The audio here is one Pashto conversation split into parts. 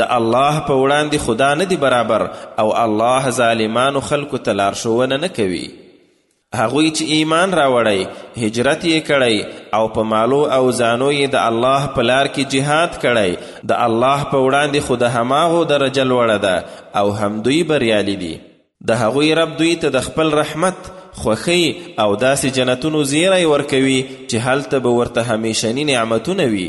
د الله په وړاندې خو دا نه دي برابر او الله ظالمانو خلکو ته لارښوونه نه کوي هغوی چې ایمان راوړی هجرت یې کړی او په مالو او ځانو یې د الله په لار کې جهاد کړی د الله په وړاندې خو د هماغو درجه لوړه ده او همدوی بریالي دي د هغوی رب دوی ته د خپل رحمت خوښۍ او داسې جنتونو زیری ورکوي چې هلته به ورته همیشني نعمتونه وي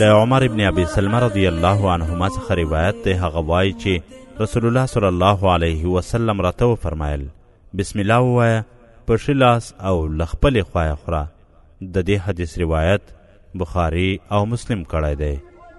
له عمر ابن ابي سلمه رضی الله عنهما څخه روایت دی هغه وایي چې رسول الله صلی الله علیه وسلم راته وفرمایل بسم الله ووایه په ښي لاس او له خپلې خوایه خوره د دې حدیث روایت بخاري او مسلم کړی دی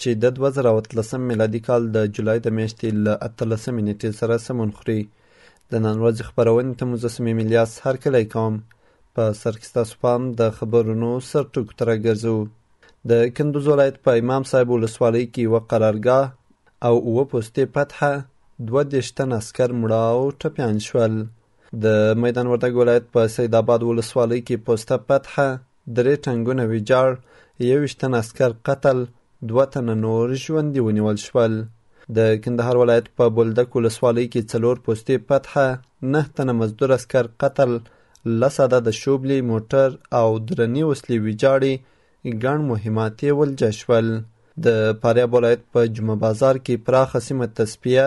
چې د دوه زره او اتلسم میلادي کال د جولای د میاشتې له اتلسمې نېټې سره سمون خوري د نن ورځې خپرونې ته مجسمې میلیاس هرکلی کوم په سر کې ستاسو پام د خبرونو سرټکو ته راګرځو د کندوز ولایت په امام صاحب ولسوالۍ کې یوه قرارګاه او اووه پوستې فتحه دوه دېرش تن عسکر مړه او ټپیان شول د میدان وردګ ولایت په سید آباد ولسوالۍ کې پوسته فتحه درې ټنګونه ویجاړ، یوویشت تنه عسکر قتل، دوه تنه نور ژوندي ونیول شول. د کندهار ولایت په بولدک ولسوالۍ کې څلور پوستې فتحه، نه تنه مزدور عسکر قتل، لس عدده شوبلې، موټر او درنې وسلې ویجاړې، ګڼ مهمات یې ولجه شول. د فاریاب ولایت په جمعه بازار کې پراخه سیمه تصفیه،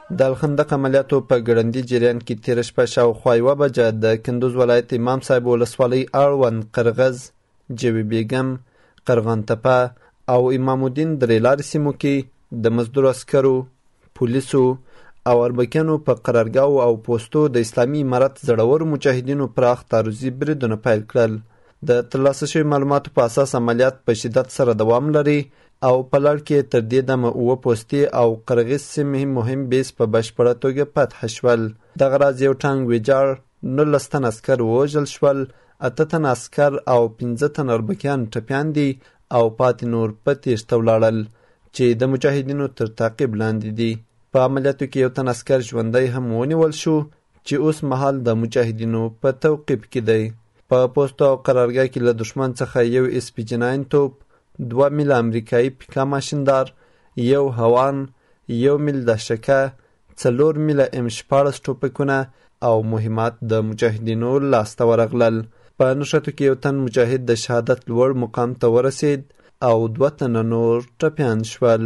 د الخندق عملیاتو په ګړندي جریان کې تېره شپه شاوخوا یوه بجه د کندوز ولایت امام صاحب ولسوالۍ اړوند قرغز، جوی بیګم، قرغان تپه او امام الدین درې لارې سیمو کې د مزدور عسکرو، پولیسو او اربکیانو په قرارګاو او پوستو د اسلامي امارت زړورو مجاهدینو پراخ تعرضي بریدونه پیل کړل د ترلاسه شوی معلوماتو په اساس عملیات په شدت سره دوام لري او په لړ کې تر دې دمه اووه پوستې او قرغیز سیمې مهم بیس په بشپړه توګه فتح شول. دغه راز یو ټانګ ویجاړ، نولس تنه عسکر ووژل شول، اته تنه عسکر او پنځه تنه اربکیان ټپیان دي او پاتې نور په تیښته ولاړل چې د مجاهدینو تر تعقیب لاندې دي. په عملیاتو کې یو تن عسکر ژوندی هم ونیول شو چې اوس مهال د مجاهدینو په توقیف کې دی. په پوستو او قرارګاه کې له دښمن څخه یو ایس پي جناین توپ، دوه میل امریکایي پیکا ماشیندار، یو هوان، یو میل دهشکه، څلور میله ام شپاړس ټوپکونه او مهمات د مجاهدینو لاس ته ورغلل. په نښتو کې یو تن مجاهد د شهادت لوړ مقام ته ورسید او دوه تنه نور ټپیان شول.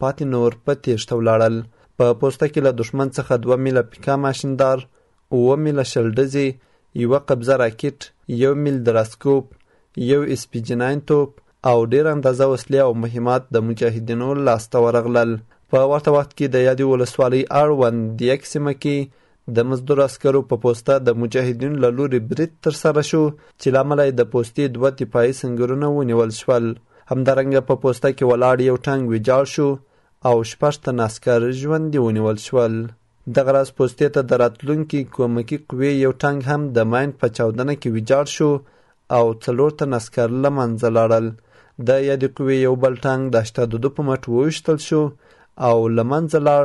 پاتې نور په تېښته ولاړل. په پوسته کې له دښمن څخه دوه میله پیکا ماشیندار، اووه میله شل ډزې، یوه قبضه راکټ، یو میل دراسکوپ، یو ایس پي جي ناین توپ او ډېر اندازه وسلې او مهمات د مجاهدینو لاس ته ورغلل. په ورته وخت کې د یادې ولسوالۍ اړوند دیګ سیمه کې د مزدور عسکرو په پوسته د مجاهدینو له لوري برید ترسره شو چې له امله یې د پوستې دوه دفاعي سنګرونه ونیول شول. همدارنګه په پوسته کې ولاړ یو ټانګ ویجاړ شو او شپږ تنه عسکر ژوندي ونیول شول. دغه راز پوستې ته د راتلونکي کومکي قوې یو ټانګ هم د ماین په چاودنه کې ویجاړ شو او څلور تنه عسکر له منځه لاړل. د یادې قوې یو بل ټانګ د اشتادودو په مټ وویشتل شو او له منځه لاړ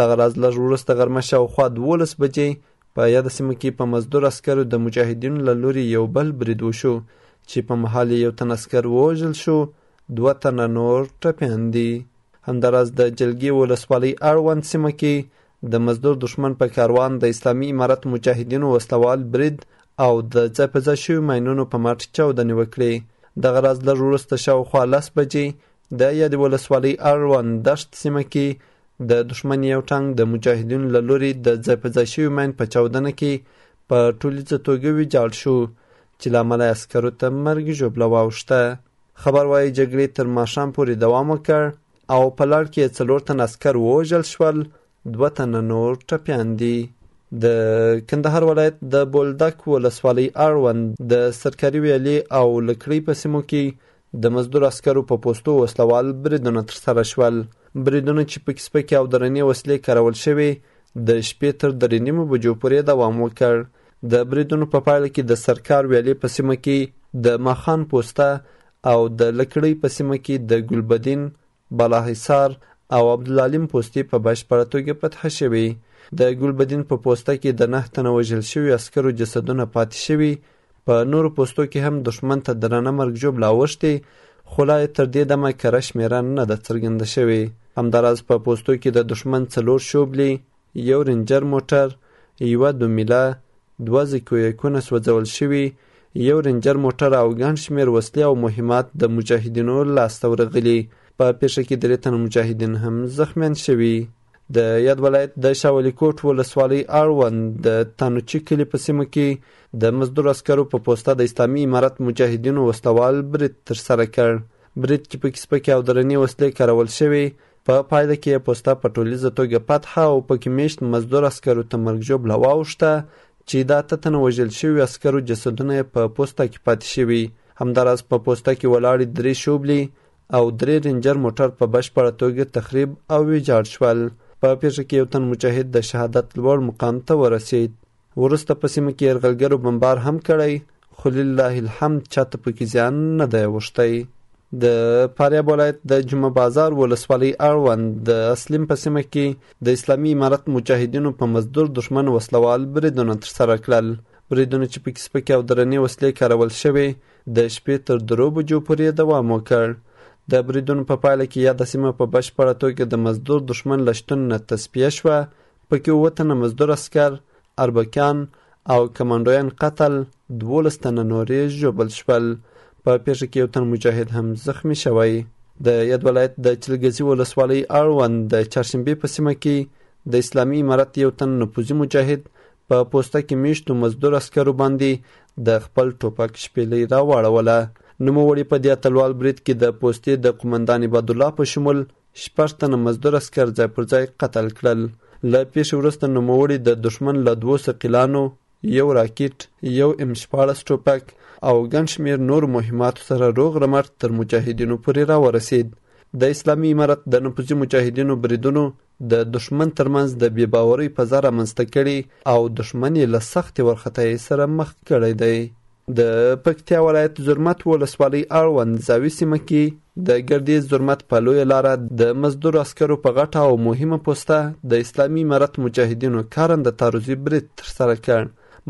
دغه راز لږ وروسته غرمه شاوخوا دوولس بجې په یاده سیمه کې په مزدور عسکرو د مجاهدینو له لوري یو بل برید وشو چې په مهال یې یو تن عسکر ووژل شو دوه تنه نور ټپیان دي همداراز د جلګې ولسوالۍ اړوند سیمه کې د مزدور دښمن په کاروان د اسلامي امارت مجاهدینو وسلوال برید او د ځای په ځای شوي ماینونو په مټ چاودنې وکړې دغه راز لږ وروسته شاوخوا لس بجې د یادې ولسوالۍ اړوند دښت سیمه کې د دښمن یو ټانګ د مجاهدینو له لوري د ځای په ځای شوي ماین په چاودنه کې په ټولیزه توګه ویجاړ شو چې له امله یې عسکرو ته مرګ ژوبله واوښته. خبر وايي جګړې تر ماښام پورې دوام وکړ او په لړ کې یې څلور تن عسکر ووژل شول، دوه تنه نور ټپیان دي. د کندهار ولایت د بولدک ولسوالۍ اړوند د سرکاري ویالې او لکړۍ په سیمو کې د مزدور عسکرو په پوستو وسله وال بریدونه ترسره شول. بریدونه چې پکې سپکې او درنې وسلې کارول شوې، د شپې تر درې نیمو بجو پورې دوام وکړ. د بریدونو په پایله کې د سرکار ویالې په سیمه کې د ماخان پوسته او د لکړۍ په سیمه کې د ګلبدین، بالاحصار او عبدالعلیم پوستې په بشپړه توګه فتح شوې. د ګلبدین په پوسته کې د نه تنه وژل شویو عسکرو جسدونه پاتې شوي، په نورو پوستو کې هم دښمن ته درنه مرګ ژوبله اوښتې، خو لا یې تر دې دمه کره شمېره نه ده څرګنده شوې. همداراز په پوستو کې د دښمن څلور شوبلې، یو رنجر موټر، یوه دومیله، دوه زکویکونه سوځول شوي، یو رنجر موټر او ګڼ شمېر وسلې او مهمات د مجاهدینو لاس ته ورغلي. په پېښه کې درې تنه مجاهدین هم زخمیان شوي. د یاد ولایت د شاه ولي کوټ ولسوالۍ اړوند د تانوچي کلي په سیمه کې د مزدور عسکرو په پوسته د اسلامي امارت مجاهدینو وسلوال برید ترسره کړ. برید کې پکې سپکې او درنې وسلې کارول شوې، په پایله کې یې پوسته په ټولیزه توګه فتحه او پکې میشت مزدور عسکرو ته مرګ ژوبله واوښته چې دا اته تنه وژل شوي عسکرو جسدونه یې په پوسته کې پاتې شوي همداراز په پوسته کې ولاړې درې شوبلې او درې رینجر موټر په بشپړه توګه تخریب او ویجاړ شول په پیښه کې یو تن مجاهد د شهادت لوړ مقام ته ورسید وروسته په سیمه کې یرغلګرو بمبار هم کړی خو لله الحمد چاته پکې زیان نه دی اوښتی د فاریاب ولایت د جمعه بازار ولسوالۍ اړوند د اسلیم په سیمه کې د اسلامي امارت مجاهدینو په مزدور دښمن وسلوال بریدونه ترسره کړل بریدونه چې پکې سپکې او درنې وسلې کارول شوې د شپې تر درو بجو پورې دوام وکړ د بریدونو په پایله کې یاده سیمه په بشپړه توګه د مزدور دښمن له شتون نه تصفیه شوه په کې اووه تنه مزدور عسکر، اربکیان او کمانډویان قتل، دوولس تنه نور یې ژوبل شول. په پیښه کې یو تن مجاهد هم زخمی شوی. د یاد ولایت د چلګزي ولسوالۍ اړوند د چهارشنبې په سیمه کې د اسلامي امارت یو تن نفوذي مجاهد په پوسته کې میشتو مزدور عسکرو باندې د خپل ټوپک شپېلۍ راواړوله نوموړي په دې اتلوال برید کې د پوستې د قومندان عبادالله په شمول شپږ تنه مزدور عسکر ځای پر ځای قتل کړل. له پیښې وروسته نوموړي د دښمن له دوو ثقیلانو، یو راکټ، یو ام شپاړس ټوپک او ګڼ شمیر نورو مهماتو سره روغ رمټ تر مجاهدینو پورې راورسید. د اسلامي امارت د نفوذي مجاهدینو بریدونو د دښمن ترمنځ د بې باورۍ فضا رامنځته کړې او دښمن یې له سختې ورخطایۍ سره مخ کړی دی. د پکتیا ولایت زرمت ولسوالۍ اړوند زاوي سیمه کې د ګردیز زرمت په لویه لاره د مزدور عسکرو په غټه او مهمه پوسته د اسلامي امارت مجاهدینو کارنده تعرضي برید ترسره کړ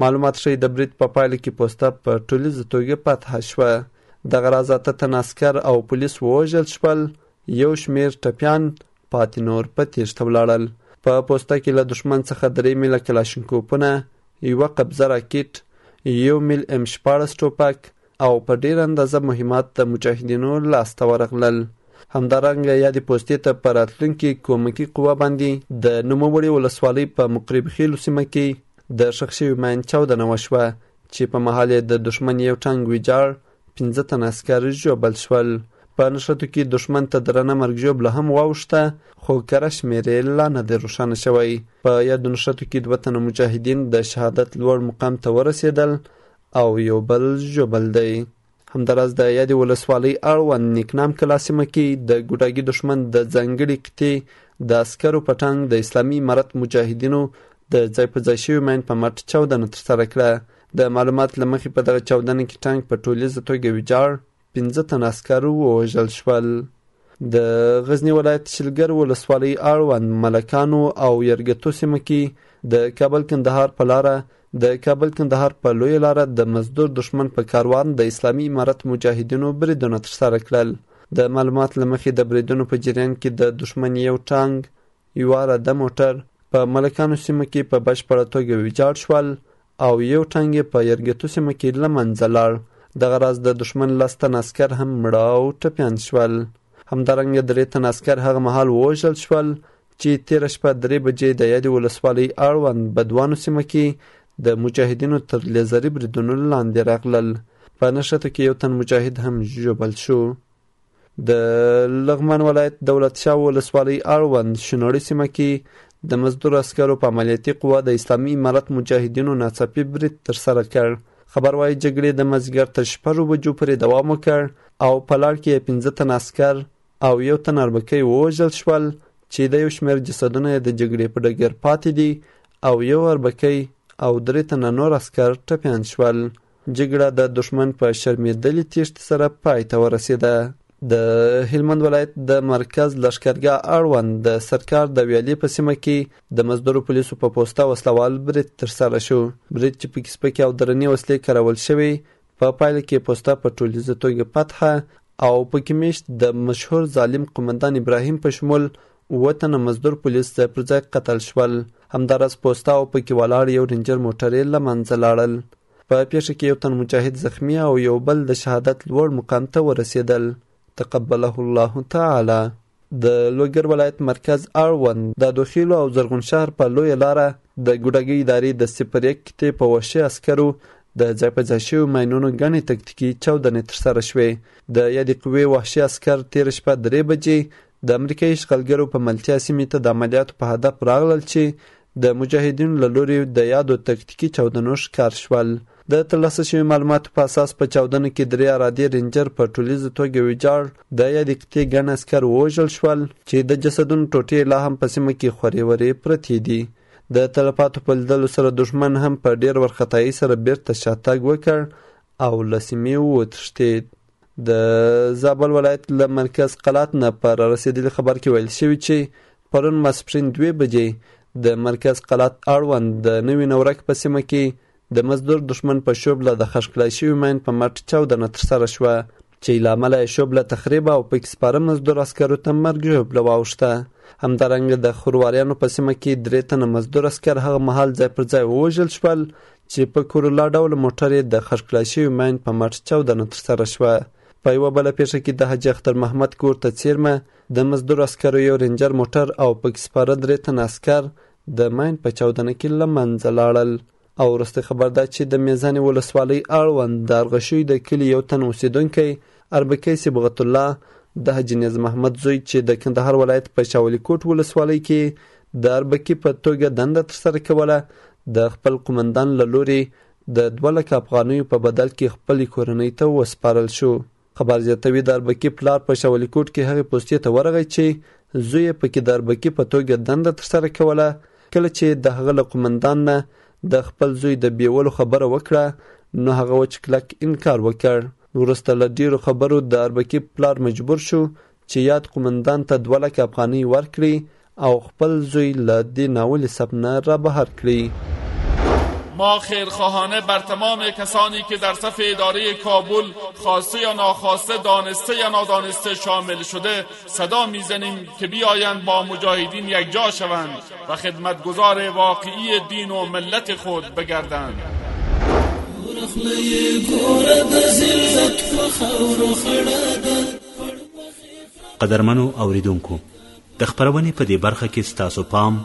معلومات ښیي د برید په پایله کې پوسته په ټولیزه توګه فتح شوه دغه راز اته تن عسکر او پولیس ووژل شول یو شمیر ټپیان پاتې نور په تېښته ولاړل. په پوسته کې له دښمن څخه درې میله کلاشینکوپونه، یوه قبضه راکیټ، یو میل ام شپاړس ټوپک او په ډېره اندازه مهمات د مجاهدینو لاس ته ورغلل. همدارنګه یادې پوستې ته په راتلونکې کومکي قوه باندې د نوموړې ولسوالۍ په مقرب خېلو سیمه کې د ښخ شوي ماین چاودنه وشوه چې په مهال یې د دښمن یو ټانګ ویجاړ پنځه تنه عسکر ژوبل شول. په نښتو کې دښمن ته درنه مرګ ژوبله هم واوښته، خو کره شمېر یې لا نه دی روښانه شوی. په یادو نښتو کې دوه تنه مجاهدین د شهادت لوړ مقام ته ورسېدل او یو بل ژوبل دی. همداراز د یادې ولسوالۍ اړوند نیکنام کلا سیمه کې د ګوډاګي دښمن د ځانګړي قطعې د عسکرو په ټانګ د اسلامي امارت مجاهدینو د ځای په ځای شوي ماین په مټ چاودنه ترسره کړه د معلوماتو له مخې په دغه چاودنه کې ټانک په ټولیزه توګه ویجاړ، پنځه تنه عسکر ووژل شول. د غزني ولایت شلګر ولسوالۍ اړوند ملکانو او یرګتو سیمه کې د کابل کندهار په لاره د کابل کندهار په لویه لاره د مزدور دښمن په کاروان د اسلامي امارت مجاهدینو بریدونه ترسره کړل. د معلوماتو له مخې د بریدونو په جریان کې د دښمن یو ټانګ، یوه راده موټر په ملکانو سیمه کې په بشپړه توګه ویجاړ شول او يو ټانګ يې په يرګتو سيمه کې له منځه لاړ، دغه راز د دښمن لس تنه عسکر هم مړه او ټپيان شول. همدارنګه درې تنه عسکر هغه مهال ووژل شول چې تېره شپه درې بجې د يادې ولسوالۍ اړوند بدوانو سيمه کې د مجاهدينو تر لېزري بريدونو لاندې راغلل، په نښتو کې يو تن مجاهد هم ژوبل شو. د لغمان ولایت دولتشاه ولسوالۍ اړوند شنوړي سیمه کې د مزدور عسکرو په عملیاتي قوه د اسلامي امارت مجاهدینو ناڅاپي برید ترسره کړ خبر وايي جګړې د مازیګر تر شپږو بجو پورې دوام وکړ او په لړ کې یې پنځه تنه عسکر او یو تن اربکی ووژل شول چې د یو شمېر جسدونه یې د جګړې په ډګر پاتې دي او یو اربکی او درې تنه نور عسکر ټپیان شول جګړه د دښمن په شرمېدلې تېښتې سره پای ته ورسېده. د هلمند ولایت د مرکز لښکرګاه اړوند د سرکار د ویالې په سیمه کې د مزدورو پولیسو په پوسته وسلوال برید ترسره شو برید چې پکې سپکې او درنې وسلې کارول شوې په پا پایله کې پوسته په ټولیزه توګه فتحه او پکې میشت د مشهور ظالم قومندان ابراهیم په شمول اووه تنه مزدور پولیس ځای پر ځای قتل شول. همداراز پوسته او پکې ولاړ یو رینجر موټر یې له منځه لاړل. په پېښه کې یو تن مجاهد زخمي او یو بل د شهادت لوړ مقام ته ورسېدل. تقبله الله تعالی. د لوګر ولایت مرکز اړوند د دوخیلو او زرغون شهر په لویه لاره د ګوډاګۍ ادارې د صفر یک کتې په وحشي عسکرو د ځای په ځای شویو ماینونو ګڼې تکتیکي چاودنې ترسره شوې. د یادې قوې وحشي عسکر تېره شپه درې بجې د امریکايي اشغالګرو په ملتیا سیمې ته د عملیاتو په هدف راغلل چې د مجاهدینو له لوري د یادو تکتیکي چاودنو ښکار شول. د ترلاسه شوي معلوماتو په اساس په چاودنو کې درې ارادې رینجر په ټولیزه توګه ویجاړ، د یادې قطعې ګڼ عسکر ووژل شول چې د جسدونو ټوټې لا هم په سیمه کې خورې ورې پرتې دي. د تلفاتو په لیدلو سره دښمن هم په ډېر ورخطایۍ سره بېرته شاتګ وکړ او له سیمې وتښتېد. د زابل ولایت له مرکز قلات نه په رارسېدلي خبر کې ویل شوي چې پرون ماسپښین دوې بجې د مرکز قلات اړوند د نوي نورک په سیمه کې د مزدور دښمن په شوبله د خښ کړای شوي ماین په مټ چاودنه ترسره شوه چې له امله یې شوبله تخریب او پکې سپاره مزدور عسکرو ته مرګ ژوبله واوښته همدارنګه د خورواریانو په سیمه کې درې تنه مزدور عسکر هغه مهال ځای پر ځای ووژل شول چې په کورولا ډول موټر یې د خښ کړای شوي ماین په مټ چاودنه ترسره شوه. په یوه بله پېښه کې د حاجي اختر محمد کور ته څېرمه د مزدور عسکرو یو رینجر موټر او پکې سپاره درې تنه عسکر د ماین په چاودنه کې له منځه لاړل. او وروستی خبر دا چې د میزانې ولسوالۍ اړوند د ارغشوی د کلي یو تن اوسېدونکی اربکی صبغت الله د حاجي نیاز محمد زوی چې د کندهار ولایت په شاولي کوټ ولسوالۍ کې د اربکي په توګه دنده ترسره کوله د خپل قومندان له لوري د دوه لکه افغانیو په بدل کې خپلې کورنۍ ته وسپارل شو خبر زیاتوي د اربکي پلار په شاولي کوټ کې هغې پوستې ته ورغی چې زوی یې پکې د اربکي په توګه دنده ترسره کوله کله چې د هغه له قومندان نه د خپل زوی د بیولو خبره وکړه نو هغه وچ کلک انکار وکړ وروسته له ډېرو خبرو د اربکي پلار مجبور شو چې یاد قومندان ته دوه لکه افغانۍ ورکړي او خپل زوی له دې ناولې سپ نه رابهر کړي. ما خیرخواهانه بر تمام کسانی که در صف اداره کابل خواسته یا ناخواسته دانسته یا نادانسته شامل شده صدا میزنیم که بیایند با مجاهدین یک جا شوند و خدمتگزار واقعی دین و ملت خود بگردند قدرمنو اوریدونکو د خبرونې په دې برخه کې ستاسو پام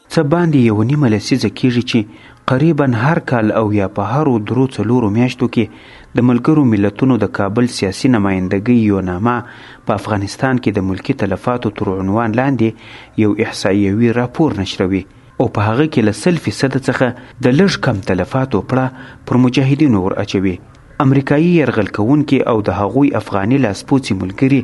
څه باندې یوه نیمه لسیزه کېږي چې قریبا هر کال او یا په هرو درو څلورو میاشتو کې د ملګرو ملتونو د کابل سیاسي نمایندګۍ یوناما په افغانستان کې د ملکي تلفاتو تر عنوان لاندې یو احصاییوي راپور نشروي او په هغه کې له سل فیصده څخه د لږ کم تلفاتو پړه پر مجاهدینو ور اچوي. امریکایي یرغل کوونکي او د هغوی افغاني لاسپوڅي ملګري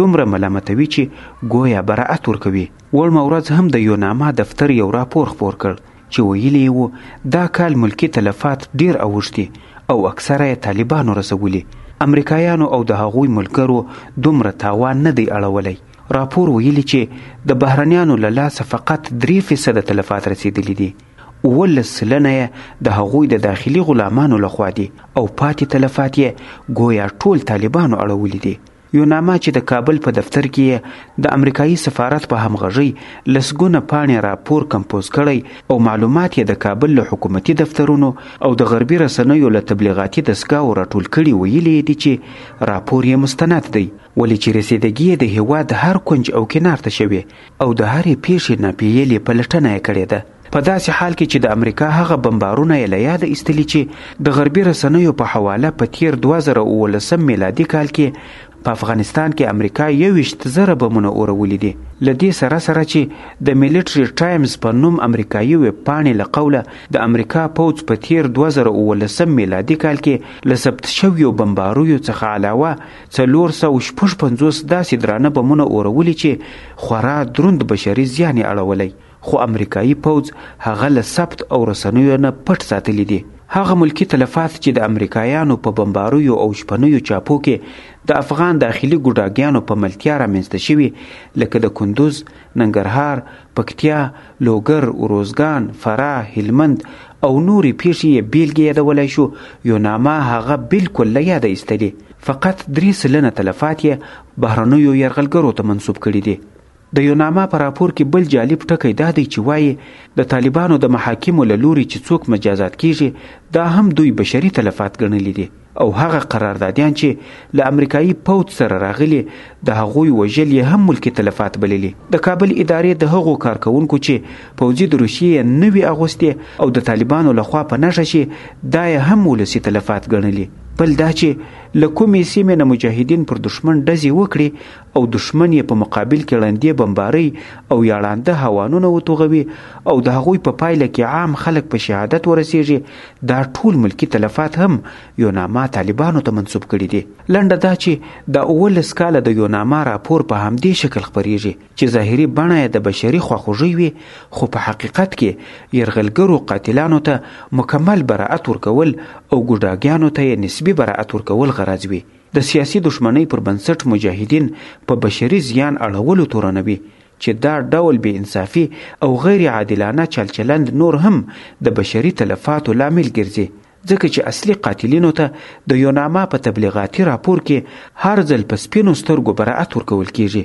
دومره ملامتوي چې ګویا برائت ورکوي. وړمه ورځ هم د یوناما دفتر یو راپور خپور کړ چې ویلي یې وو دا کال ملکي تلفات ډیر اوښتي او اکثره یې طالبانو رسولي امریکایانو او د هغوی ملګرو دومره تاوان نه دی اړولی راپور ویلي چې د بهرنیانو له لاسه فقط درې فیصده تلفات رسېدلي دي اوولس سلنه یې د هغوی د داخلي غلامانو لخوا دي او پاتې تلفات یې ګویا ټول طالبانو اړولي دي یو نامه چې د کابل په دفتر کې یې د امریکایي سفارت په همغږۍ لسګونه پاڼې راپور کمپوز کړی او معلومات یې د کابل له حکومتي دفترونو او د غربي رسنیو له تبلیغاتي دستګاو راټول کړي ویلي یې دي چې راپور یې مستند دی ولې چې رسیدګي یې د هیواد هر کنج او کنار ته شوې او د هرې پیښې ناپییلې پلټنه یې کړې ده. په داسې حال کې چې د امریکا هغه بمبارونه یې له یاده ایستلي چې د غربي رسنیو په حواله په تیر 2019 میلادي کال کې په افغانستان کې امریکا یوویشت زره بمونه اورولي دي له دې سره سره چې د ملټري ټایمز په نوم امریکایي ویب پاڼې له قوله د امریکا پوځ په تیر 2019 میلادي کال کې له ثبت شویو بمباریو څخه علاوه 356 داسې درانه بمونه اورولي چې خورا دروند بشري زیان یې اړولی خو امریکايي پوځ هغه له ثبت او رسنیو نه پټ ساتلي دي. هغه ملکي تلفات چې د امریکایانو په بمباریو او شپنیو چاپو کې د افغان داخلي ګوډاګیانو په ملتیا رامنځته شوي لکه د کندوز، ننګرهار، پکتیا، لوګر، اروزګان، فراه، هلمند او نورې پېښې یې بېلګې یادولای شو، یوناما هغه بالکل له یاده ایستلي. فقط درې سلنه تلفات یې بهرنیو یرغلګرو ته منسوب کړي دي. د یوناما په راپور کې بل جالب ټکی دا دی چې وایي د طالبانو د محاکمو له لوري چې څوک مجازات کیږي دا هم دوی بشري تلفات ګڼلي دي او هغه قراردادیان چې له امریکایي پوځ سره راغلي د هغوی وژل یې هم ملکي تلفات بللي د کابل ادارې د هغو کارکوونکو چې پوځي دروسیې یې نه وي اغوستې او د طالبانو لخوا په نښه شي دا یې هم ولسي تلفات ګڼلي بل دا چې له کومې سیمې نه مجاهدین پر دښمن ډزې وکړي او دښمن یې په مقابل کې ړندې بمبارۍ او یا ړانده هوانونه وتوغوي او د هغوی په پایله کې عام خلک په شهادت ورسېږي، دا ټول ملکي تلفات هم یوناما طالبانو ته منسوب کړي دي. لنډه دا چې دا اوولس کاله د یوناما راپور په همدې شکل خپرېږي چې ظاهري بڼه یې د بشري خواخوږۍ وي خو په حقیقت کې یرغلګرو قاتلانو ته مکمل برائت ورکول او ګوډاګیانو ته یې نسبي برائت ورکول غرض وي. د سیاسي دښمنۍ پر بنسټ مجاهدین په بشري زیان اړولو تورنوي چې دا ډول بې انصافي او غیر عادلانه چلچلند نور هم د بشري تلفاتو لامل ګرځي ځکه چې اصلي قاتلینو ته د یوناما په تبلیغاتي راپور کې هر ځل په سپینو سترګو برائت ورکول کیږي.